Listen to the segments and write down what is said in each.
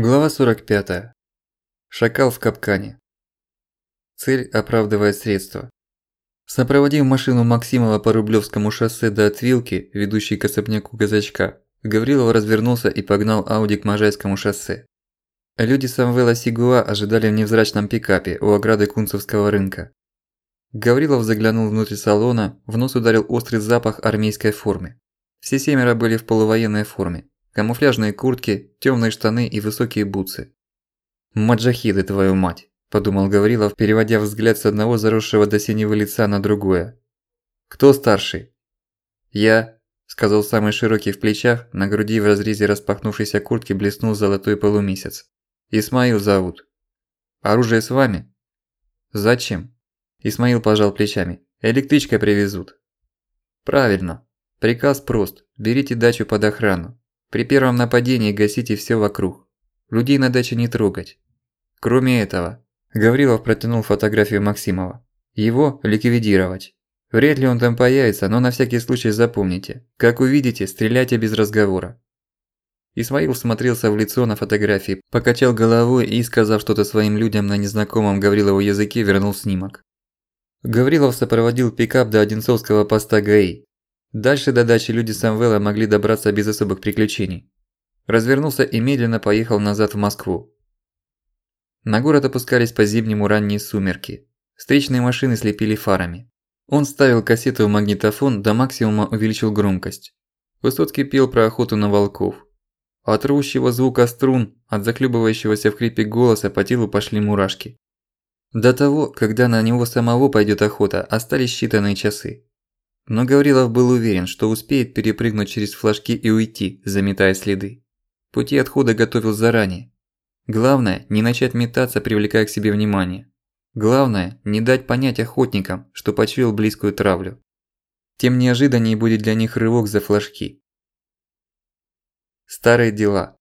Глава 45. Шакал в капкане. Цель оправдывает средства. Сопроводив машину Максимова по Рублёвскому шоссе до отвилки, ведущей к особняку Казачка, Гаврилов развернулся и погнал Ауди к Можайскому шоссе. Люди Самвела Сигуа ожидали в невзрачном пикапе у ограды Кунцевского рынка. Гаврилов заглянул внутрь салона, в нос ударил острый запах армейской формы. Все семеро были в полувоенной форме, камуфляжные куртки, тёмные штаны и высокие бутсы. «Маджахиды, твою мать!» – подумал Гаврилов, переводя взгляд с одного заросшего до синего лица на другое. «Кто старший?» «Я», – сказал самый широкий в плечах, на груди в разрезе распахнувшейся куртки блеснул золотой полумесяц. «Исмаил зовут». «Оружие с вами?» «Зачем?» Исмаил пожал плечами. «Электричкой привезут». «Правильно. Приказ прост. Берите дачу под охрану. При первом нападении гасите всё вокруг. Людей на даче не трогать. Кроме этого, Гаврилов протянул фотографию Максимова. Его ликвидировать. Вряд ли он там появится, но на всякий случай запомните. Как увидите, стреляйте без разговора. Исмаил смотрелся в лицо на фотографии, покачал головой и, сказав что-то своим людям на незнакомом Гаврилову языке, вернул снимок. Гаврилов сопроводил пикап до Одинцовского поста ГАИ. Дальше до дачи люди Самвела могли добраться без особых приключений. Развернулся и медленно поехал назад в Москву. На город опускались по-зимнему ранние сумерки. Встречные машины слепили фарами. Он ставил кассету в магнитофон, до максимума увеличил громкость. Высоцкий пел про охоту на волков. От рвущего звука струн, от заклюбывающегося в хрипе голоса по телу пошли мурашки. До того, когда на него самого пойдет охота, остались считанные часы. Но Гаврилов был уверен, что успеет перепрыгнуть через флажки и уйти, заметая следы. Пути отхода готовил заранее. Главное – не начать метаться, привлекая к себе внимание. Главное – не дать понять охотникам, что почуял близкую травлю. Тем неожиданнее будет для них рывок за флажки. Старые дела.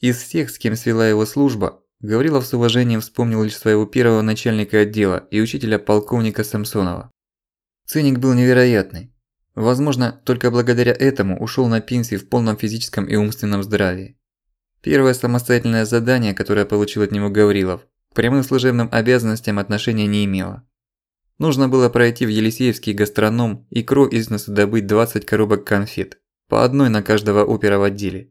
Из всех, с кем свела его служба, Гаврилов с уважением вспомнил лишь своего первого начальника отдела и учителя полковника Самсонова. Ценник был невероятный. Возможно, только благодаря этому ушёл на пенсию в полном физическом и умственном здравии. Первое самостоятельное задание, которое получил от него Гаврилов, к прямым служебным обязанностям отношения не имело. Нужно было пройти в Елисеевский гастроном и кро из носа добыть 20 коробок конфет, по одной на каждого опера в отделе.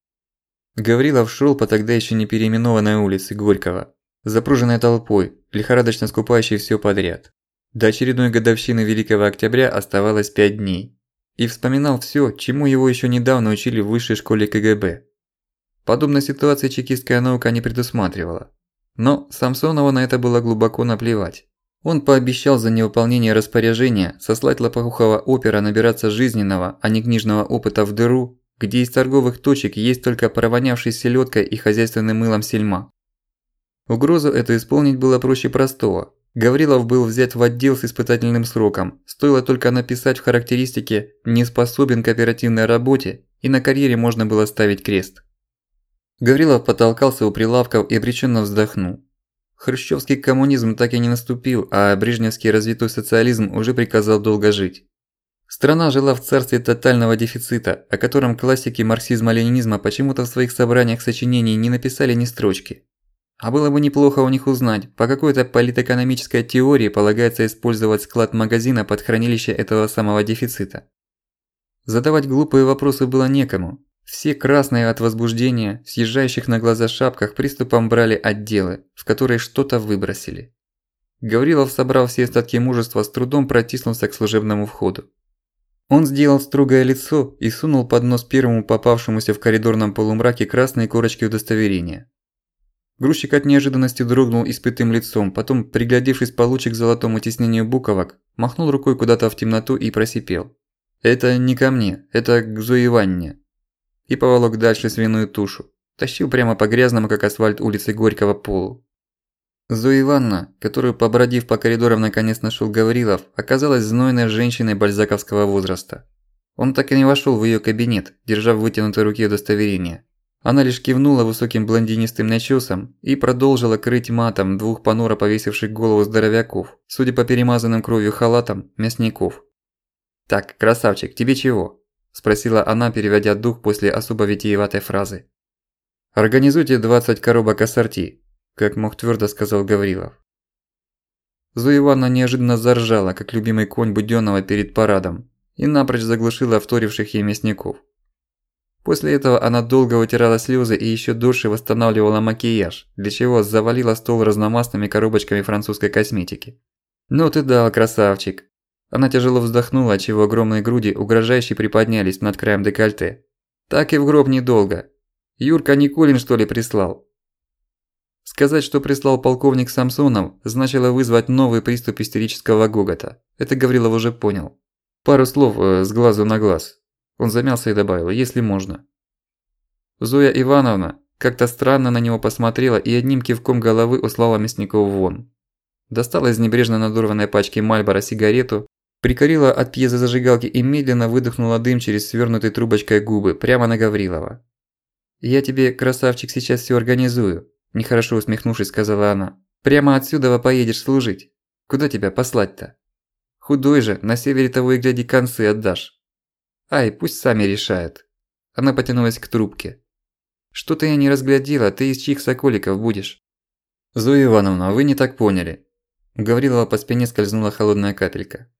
Гаврилов шёл по тогда ещё не переименованной улице Горького, запруженной толпой, лихорадочно скупающей всё подряд. До очередной годовщины Великого Октября оставалось пять дней. И вспоминал всё, чему его ещё недавно учили в высшей школе КГБ. Подобной ситуации чекистская наука не предусматривала. Но Самсонову на это было глубоко наплевать. Он пообещал за невыполнение распоряжения сослать Лопоухова опера набираться жизненного, а не книжного опыта в дыру, где из торговых точек есть только провонявший селёдкой и хозяйственным мылом сельма. Угрозу эту исполнить было проще простого, Гаврилов был взят в отдел с испытательным сроком. Стоило только написать в характеристике «не способен к оперативной работе» и на карьере можно было ставить крест. Гаврилов потолкался у прилавков и обреченно вздохнул. Хрущевский коммунизм так и не наступил, а брежневский развитой социализм уже приказал долго жить. Страна жила в царстве тотального дефицита, о котором классики марксизма-ленинизма почему-то в своих собраниях сочинений не написали ни строчки. А было бы неплохо у них узнать, по какой-то политэкономической теории полагается использовать склад магазина под хранилище этого самого дефицита. Задавать глупые вопросы было некому. Все красные от возбуждения, съезжающих на глаза шапках приступом брали отделы, в которые что-то выбросили. Гаврилов, собрал все остатки мужества, с трудом протиснулся к служебному входу. Он сделал строгое лицо и сунул под нос первому попавшемуся в коридорном полумраке красные корочки удостоверения. Грузчик от неожиданности дрогнул испытым лицом, потом, приглядевшись получше к золотому тиснению буковок, махнул рукой куда-то в темноту и просипел. «Это не ко мне, это к Зое Ивановне». И поволок дальше свиную тушу. Тащил прямо по грязному, как асфальт улицы Горького, полу. Зоя Ивановна, которую, побродив по коридорам, наконец нашел Гаврилов, оказалась знойной женщиной бальзаковского возраста. Он так и не вошел в ее кабинет, держа в вытянутой руке удостоверение. Она лишь кивнула высоким блондинистым начесом и продолжила крыть матом двух понуро повесивших голову здоровяков, судя по перемазанным кровью халатам, мясников. «Так, красавчик, тебе чего?» – спросила она, переводя дух после особо витиеватой фразы. «Организуйте 20 коробок ассорти», – как мог твердо сказал Гаврилов. Зоя Ивановна неожиданно заржала, как любимый конь Будённого перед парадом, и напрочь заглушила вторивших ей мясников. После этого она долго вытирала слезы и еще дольше восстанавливала макияж, для чего завалила стол разномастными коробочками французской косметики. «Ну ты дал, красавчик!» Она тяжело вздохнула, отчего огромные груди угрожающе приподнялись над краем декольте. «Так и в гроб недолго. Юрка Николин что ли прислал?» Сказать, что прислал полковник Самсонов, значило вызвать новый приступ истерического гогота. Это Гаврилов уже понял. Пару слов э, с глазу на глаз. Он замялся и добавил, если можно. Зоя Ивановна как-то странно на него посмотрела и одним кивком головы услала Мясников вон. Достала из небрежно надорванной пачки Мальбора сигарету, прикорила от пьезозажигалки и медленно выдохнула дым через свернутой трубочкой губы прямо на Гаврилова. «Я тебе, красавчик, сейчас всё организую», – нехорошо усмехнувшись, сказала она. «Прямо отсюда поедешь служить. Куда тебя послать-то? Худой же, на севере того и гляди концы отдашь. Ай, пусть сами решают». Она потянулась к трубке. «Что-то я не разглядела, ты из чьих соколиков будешь?» «Зоя Ивановна, вы не так поняли». Гаврилова по спине скользнула холодная капелька.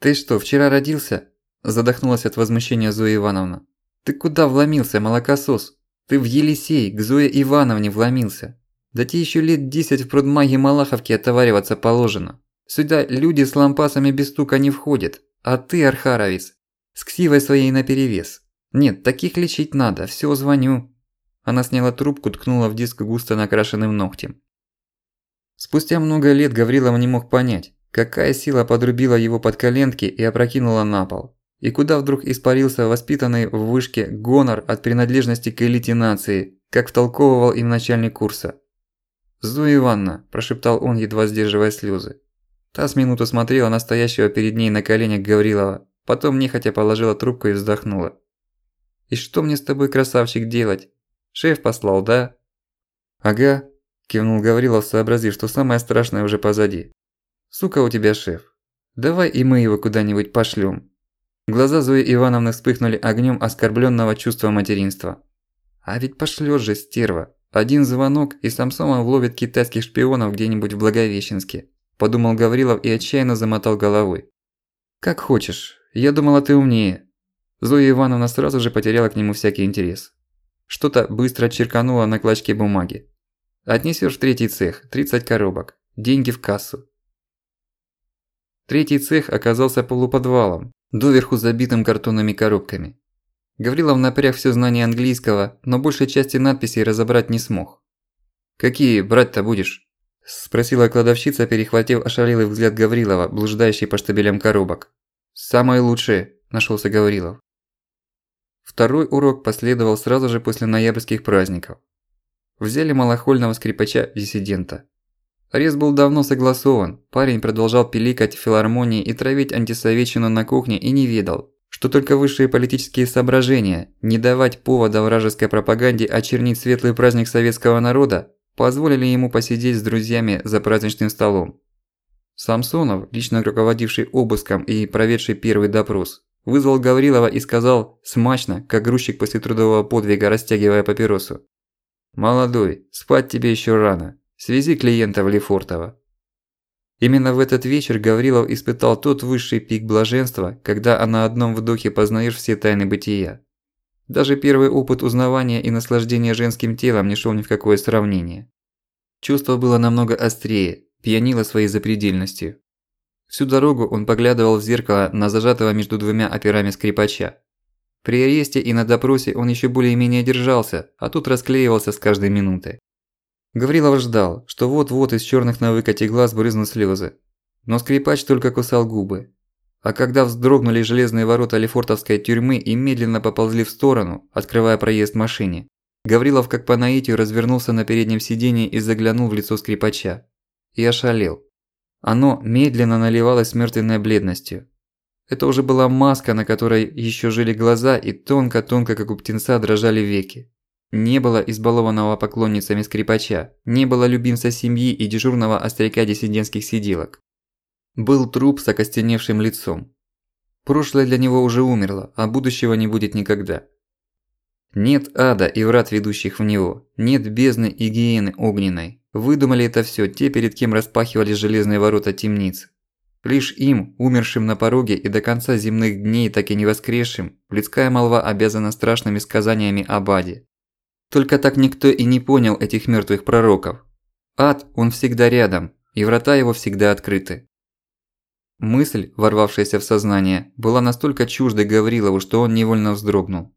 «Ты что, вчера родился?» Задохнулась от возмущения Зоя Ивановна. Ты куда вломился, молокосос? Ты в Елисей, к Зое Ивановне вломился. Да тебе ещё лет десять в продмаге Малаховке отовариваться положено. Сюда люди с лампасами без стука не входят. А ты, Архаровец, с ксивой своей наперевес. Нет, таких лечить надо, всё звоню. Она сняла трубку, ткнула в диск густо накрашенным ногтем. Спустя много лет Гаврилов не мог понять, какая сила подрубила его под коленки и опрокинула на пол. И куда вдруг испарился воспитанный в вышке гонор от принадлежности к элите нации, как втолковывал им начальник курса. «Зоя Ивановна», – прошептал он, едва сдерживая слезы. Та с минуту смотрела на стоящего перед ней на коленях Гаврилова, потом нехотя положила трубку и вздохнула. «И что мне с тобой, красавчик, делать? Шеф послал, да?» «Ага», – кивнул Гаврилов, сообразив, что самое страшное уже позади. «Сука у тебя шеф. Давай и мы его куда-нибудь пошлём. Глаза Зои Ивановны вспыхнули огнем оскорбленного чувства материнства. А ведь пошлёшь же, стерва. Один звонок, и Самсонов ловит китайских шпионов где-нибудь в Благовещенске. Подумал Гаврилов и отчаянно замотал головой. Как хочешь. Я думала, ты умнее. Зоя Ивановна сразу же потеряла к нему всякий интерес. Что-то быстро черкануло на клочке бумаги. Отнесёшь в третий цех, 30 коробок. Деньги в кассу. Третий цех оказался полуподвалом, доверху забитым картонными коробками. Гаврилов напряг все знание английского, но большей части надписей разобрать не смог. «Какие брать-то будешь?» – спросила кладовщица, перехватив ошалелый взгляд Гаврилова, блуждающий по штабелям коробок. «Самые лучшие», – нашелся Гаврилов. Второй урок последовал сразу же после ноябрьских праздников. Взяли малохольного скрипача-диссидента. Арест был давно согласован, парень продолжал пиликать в филармонии и травить антисоветчину на кухне и не ведал, что только высшие политические соображения, не давать повода вражеской пропаганде очернить светлый праздник советского народа, позволили ему посидеть с друзьями за праздничным столом. Самсонов, лично руководивший обыском и проведший первый допрос, вызвал Гаврилова и сказал смачно, как грузчик после трудового подвига, растягивая папиросу. «Молодой, спать тебе еще рано. Связи клиента в Лефортово. Именно в этот вечер Гаврилов испытал тот высший пик блаженства, когда на одном вдохе познаешь все тайны бытия. Даже первый опыт узнавания и наслаждения женским телом не шел ни в какое сравнение. Чувство было намного острее, пьянило своей запредельностью. Всю дорогу он поглядывал в зеркало на зажатого между двумя операми скрипача. При аресте и на допросе он еще более-менее держался, а тут расклеивался с каждой минутой. Гаврилов ждал, что вот-вот из черных на выкате глаз брызнут слезы. Но скрипач только кусал губы. А когда вздрогнули железные ворота Лефортовской тюрьмы и медленно поползли в сторону, открывая проезд машине, Гаврилов как по наитию развернулся на переднем сиденье и заглянул в лицо скрипача. И ошалел. Оно медленно наливалось мертвенной бледностью. Это уже была маска, на которой еще жили глаза и тонко-тонко, как у птенца, дрожали веки. Не было избалованного поклонницами скрипача, не было любимца семьи и дежурного остряка диссидентских сиделок. Был труп с окостеневшим лицом. Прошлое для него уже умерло, а будущего не будет никогда. Нет ада и врат, ведущих в него. Нет бездны и гиены огненной. Выдумали это всё те, перед кем распахивались железные ворота темниц. Лишь им, умершим на пороге и до конца земных дней так и не воскресшим, людская молва обязана страшными сказаниями об аде. Только так никто и не понял этих мёртвых пророков. Ад, он всегда рядом, и врата его всегда открыты. Мысль, ворвавшаяся в сознание, была настолько чуждой Гаврилову, что он невольно вздрогнул.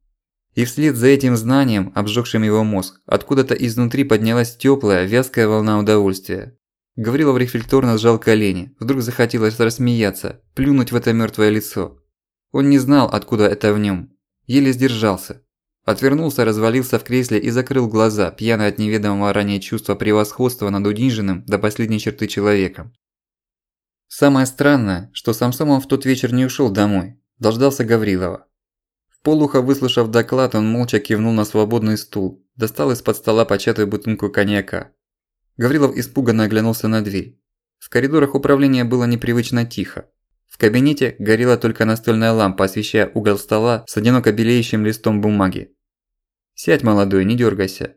И вслед за этим знанием, обжёгшим его мозг, откуда-то изнутри поднялась тёплая, вязкая волна удовольствия. Гаврилов рефлекторно сжал колени, вдруг захотелось рассмеяться, плюнуть в это мёртвое лицо. Он не знал, откуда это в нём. Еле сдержался. Отвернулся, развалился в кресле и закрыл глаза, пьяный от неведомого ранее чувства превосходства над униженным до последней черты человеком. Самое странное, что Самсомов в тот вечер не ушёл домой, дождался Гаврилова. Полухо выслушав доклад, он молча кивнул на свободный стул, достал из-под стола початую бутылку коньяка. Гаврилов испуганно оглянулся на дверь. В коридорах управления было непривычно тихо. В кабинете горела только настольная лампа, освещая угол стола с одиноко белеющим листом бумаги. «Сядь, молодой, не дёргайся».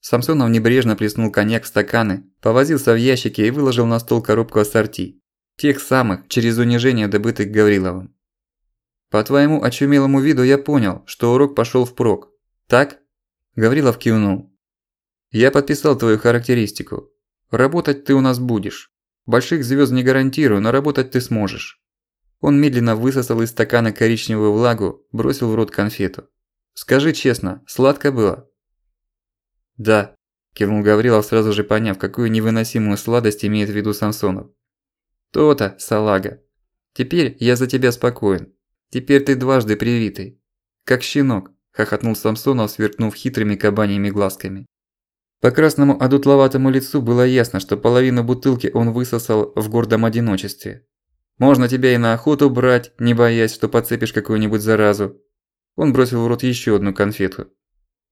Самсонов небрежно плеснул коньяк в стаканы, повозился в ящике и выложил на стол коробку ассорти. Тех самых, через унижение добытых Гавриловым. По твоему очумелому виду я понял, что урок пошёл впрок. Так? Гаврилов кивнул. Я подписал твою характеристику. Работать ты у нас будешь. Больших звёзд не гарантирую, но работать ты сможешь. Он медленно высосал из стакана коричневую влагу, бросил в рот конфету. Скажи честно, сладко было? Да, кивнул Гаврилов, сразу же поняв, какую невыносимую сладость имеет в виду Самсонов. То-то, салага. Теперь я за тебя спокоен. Теперь ты дважды привитый. Как щенок, хохотнул Самсонов, сверкнув хитрыми кабаньими глазками. По красному одутловатому лицу было ясно, что половину бутылки он высосал в гордом одиночестве. Можно тебя и на охоту брать, не боясь, что подцепишь какую-нибудь заразу. Он бросил в рот ещё одну конфету.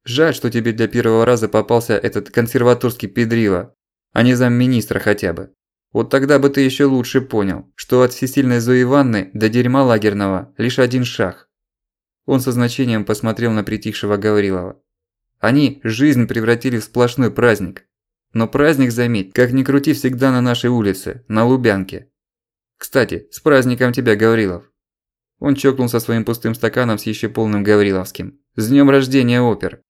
Жаль, что тебе для первого раза попался этот консерваторский педрила, а не замминистра хотя бы. Вот тогда бы ты ещё лучше понял, что от всесильной Зои Ивановны до дерьма лагерного лишь один шаг. Он со значением посмотрел на притихшего Гаврилова. Они жизнь превратили в сплошной праздник. Но праздник, заметь, как ни крути, всегда на нашей улице, на Лубянке. Кстати, с праздником тебя, Гаврилов. Он чокнулся своим пустым стаканом с ещё полным Гавриловским. С днём рождения, опер!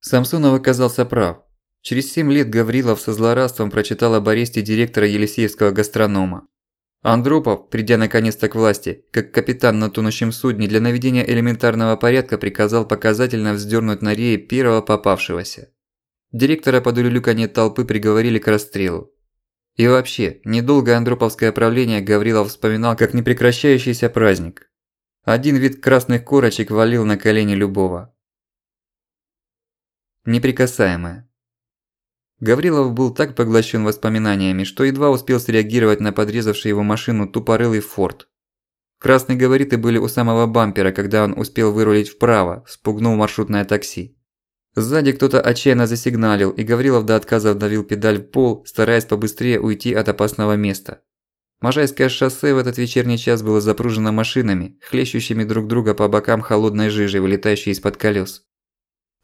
Самсонов оказался прав. Через семь лет Гаврилов со злорадством прочитал об аресте директора Елисеевского гастронома. Андропов, придя наконец-то к власти, как капитан на тонущем судне, для наведения элементарного порядка приказал показательно вздернуть на рее первого попавшегося. Директора под улюлюканье толпы приговорили к расстрелу. И вообще, недолгое андроповское правление Гаврилов вспоминал как непрекращающийся праздник. Один вид красных корочек валил на колени любого. Неприкасаемое. Гаврилов был так поглощен воспоминаниями, что едва успел среагировать на подрезавший его машину тупорылый форт. Красные габариты были у самого бампера, когда он успел вырулить вправо, спугнул маршрутное такси. Сзади кто-то отчаянно засигналил, и Гаврилов до отказа вдавил педаль в пол, стараясь побыстрее уйти от опасного места. Можайское шоссе в этот вечерний час было запружено машинами, хлещущими друг друга по бокам холодной жижи, вылетающей из-под колес.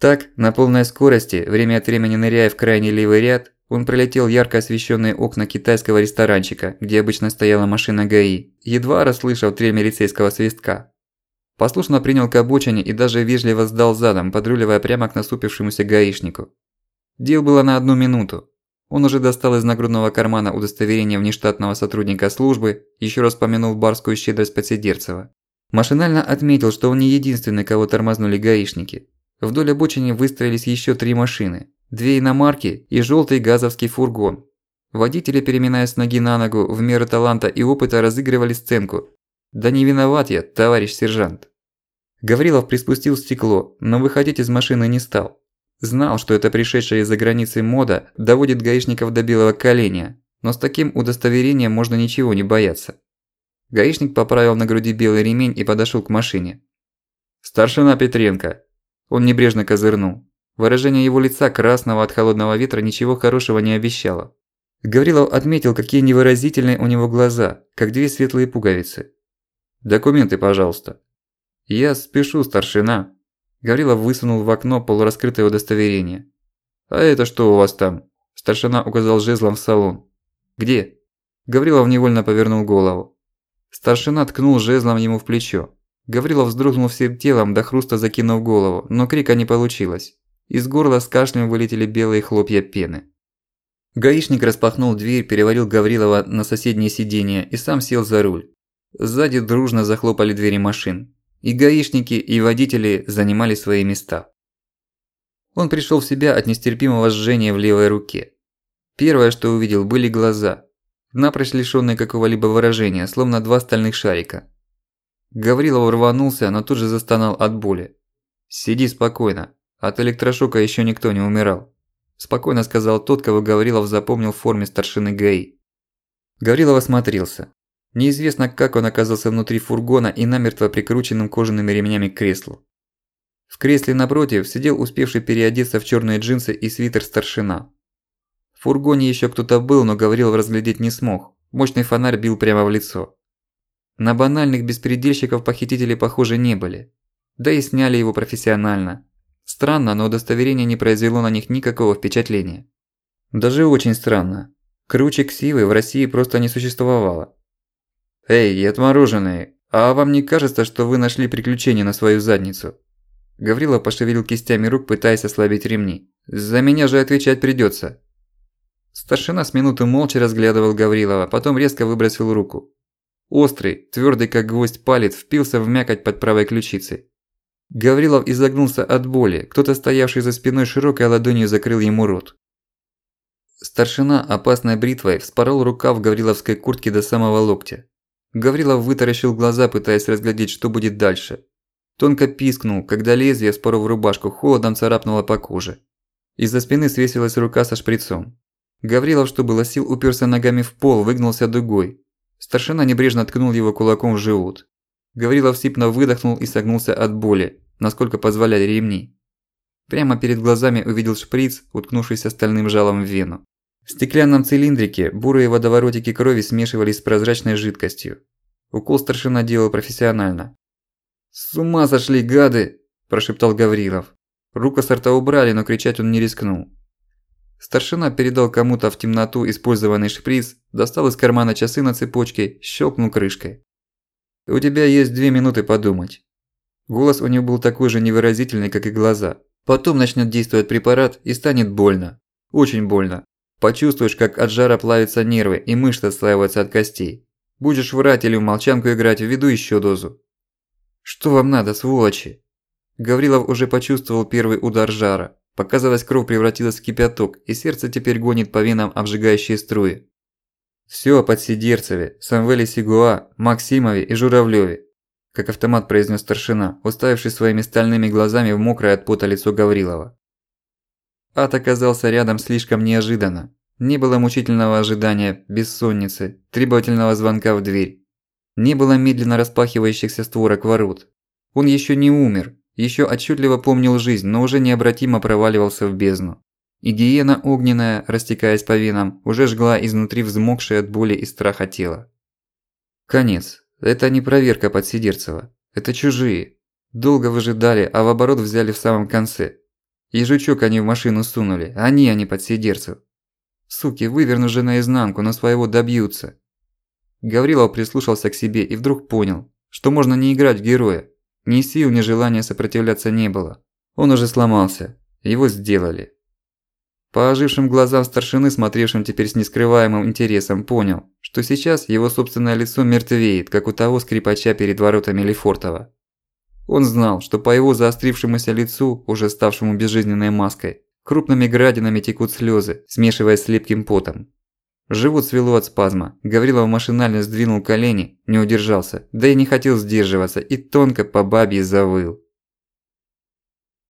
Так, на полной скорости, время от времени ныряя в крайний левый ряд, он пролетел ярко освещенные окна китайского ресторанчика, где обычно стояла машина ГАИ, едва расслышав трель милицейского свистка. Послушно принял к обочине и даже вежливо сдал задом, подруливая прямо к насупившемуся гаишнику. Дел было на одну минуту. Он уже достал из нагрудного кармана удостоверение внештатного сотрудника службы, еще раз помянул барскую щедрость Подсидерцева. Машинально отметил, что он не единственный, кого тормознули гаишники. Вдоль обочины выстроились еще три машины. Две иномарки и желтый газовский фургон. Водители, переминаясь ноги на ногу, в меру таланта и опыта разыгрывали сценку. «Да не виноват я, товарищ сержант». Гаврилов приспустил стекло, но выходить из машины не стал. Знал, что это пришедшая из-за границы мода доводит гаишников до белого коленя, но с таким удостоверением можно ничего не бояться. Гаишник поправил на груди белый ремень и подошёл к машине. «Старшина Петренко, он небрежно козырнул. Выражение его лица, красного от холодного ветра, ничего хорошего не обещало. Гаврилов отметил, какие невыразительные у него глаза, как две светлые пуговицы. «Документы, пожалуйста». «Я спешу, старшина». Гаврилов высунул в окно полураскрытое удостоверение. «А это что у вас там?» Старшина указал жезлом в салон. «Где?» Гаврилов невольно повернул голову. Старшина ткнул жезлом ему в плечо. Гаврилов вздрогнул всем телом, до хруста закинув голову, но крика не получилось. Из горла с кашлем вылетели белые хлопья пены. Гаишник распахнул дверь, переварил Гаврилова на соседнее сиденье и сам сел за руль. Сзади дружно захлопали двери машин. И гаишники, и водители занимали свои места. Он пришел в себя от нестерпимого жжения в левой руке. Первое, что увидел, были глаза, напрочь лишённые какого-либо выражения, словно два стальных шарика. Гаврилов рванулся, но тут же застонал от боли. «Сиди спокойно, от электрошока ещё никто не умирал». Спокойно сказал тот, кого Гаврилов запомнил в форме старшины ГАИ. Гаврилов осмотрелся. Неизвестно, как он оказался внутри фургона и намертво прикрученным кожаными ремнями к креслу. В кресле напротив сидел успевший переодеться в чёрные джинсы и свитер старшина. В фургоне ещё кто-то был, но Гаврилов разглядеть не смог. Мощный фонарь бил прямо в лицо. На банальных беспредельщиков похитители похожи не были. Да и сняли его профессионально. Странно, но удостоверение не произвело на них никакого впечатления. Даже очень странно. Круче ксивы в России просто не существовало. «Эй, отмороженные, а вам не кажется, что вы нашли приключение на свою задницу?» Гаврила пошевелил кистями рук, пытаясь ослабить ремни. «За меня же отвечать придётся». Старшина с минуты молча разглядывал Гаврилова, потом резко выбросил руку. Острый, твёрдый как гвоздь палец впился в мякоть под правой ключицей. Гаврилов изогнулся от боли, кто-то стоявший за спиной широкой ладонью закрыл ему рот. Старшина опасной бритвой вспорол рукав Гавриловской куртки до самого локтя. Гаврилов вытаращил глаза, пытаясь разглядеть, что будет дальше. Тонко пискнул, когда лезвие, споров рубашку, холодом царапнуло по коже. Из-за спины свесилась рука со шприцом. Гаврилов, что было сил, уперся ногами в пол, выгнулся дугой. Старшина небрежно ткнул его кулаком в живот. Гаврилов сипно выдохнул и согнулся от боли, насколько позволяли ремни. Прямо перед глазами увидел шприц, уткнувшийся стальным жалом в вену. В стеклянном цилиндрике бурые водоворотики крови смешивались с прозрачной жидкостью. Укол старшина делал профессионально. «С ума сошли, гады!» – прошептал Гаврилов. Руку с рта убрали, но кричать он не рискнул. Старшина передал кому-то в темноту использованный шприц, достал из кармана часы на цепочке, щелкнул крышкой. «У тебя есть две минуты подумать». Голос у него был такой же невыразительный, как и глаза. Потом начнет действовать препарат и станет больно. Очень больно. Почувствуешь, как от жара плавятся нервы и мышцы отслаиваются от костей. Будешь врать или в молчанку играть, введу еще дозу. Что вам надо, сволочи? Гаврилов уже почувствовал первый удар жара. Показалось, кровь превратилась в кипяток, и сердце теперь гонит по венам обжигающие струи. Всё о Подсидерцеве, Самвеле Сигуа, Максимове и Журавлёве как автомат произнес старшина, уставившись своими стальными глазами в мокрое от пота лицо Гаврилова. Ад оказался рядом слишком неожиданно. Не было мучительного ожидания, бессонницы, требовательного звонка в дверь. Не было медленно распахивающихся створок ворот. Он еще не умер, еще отчетливо помнил жизнь, но уже необратимо проваливался в бездну. И гиена огненная, растекаясь по венам, уже жгла изнутри взмокшее от боли и страха тело. Конец. Это не проверка под Сидерцева. Это чужие. Долго выжидали, а в оборот взяли в самом конце. И жучок они в машину сунули. Они, а не под Сидерцев. Суки, выверну же наизнанку, но своего добьются. Гаврилов прислушался к себе и вдруг понял, что можно не играть в героя. Ни сил, ни желания сопротивляться не было. Он уже сломался. Его сделали. По ожившим глазам старшины, смотревшим теперь с нескрываемым интересом, понял, что сейчас его собственное лицо мертвеет, как у того скрипача перед воротами Лефортова. Он знал, что по его заострившемуся лицу, уже ставшему безжизненной маской, крупными градинами текут слезы, смешиваясь с липким потом. Живот свело от спазма. Гаврилов машинально сдвинул колени, не удержался, да и не хотел сдерживаться, и тонко по бабье завыл.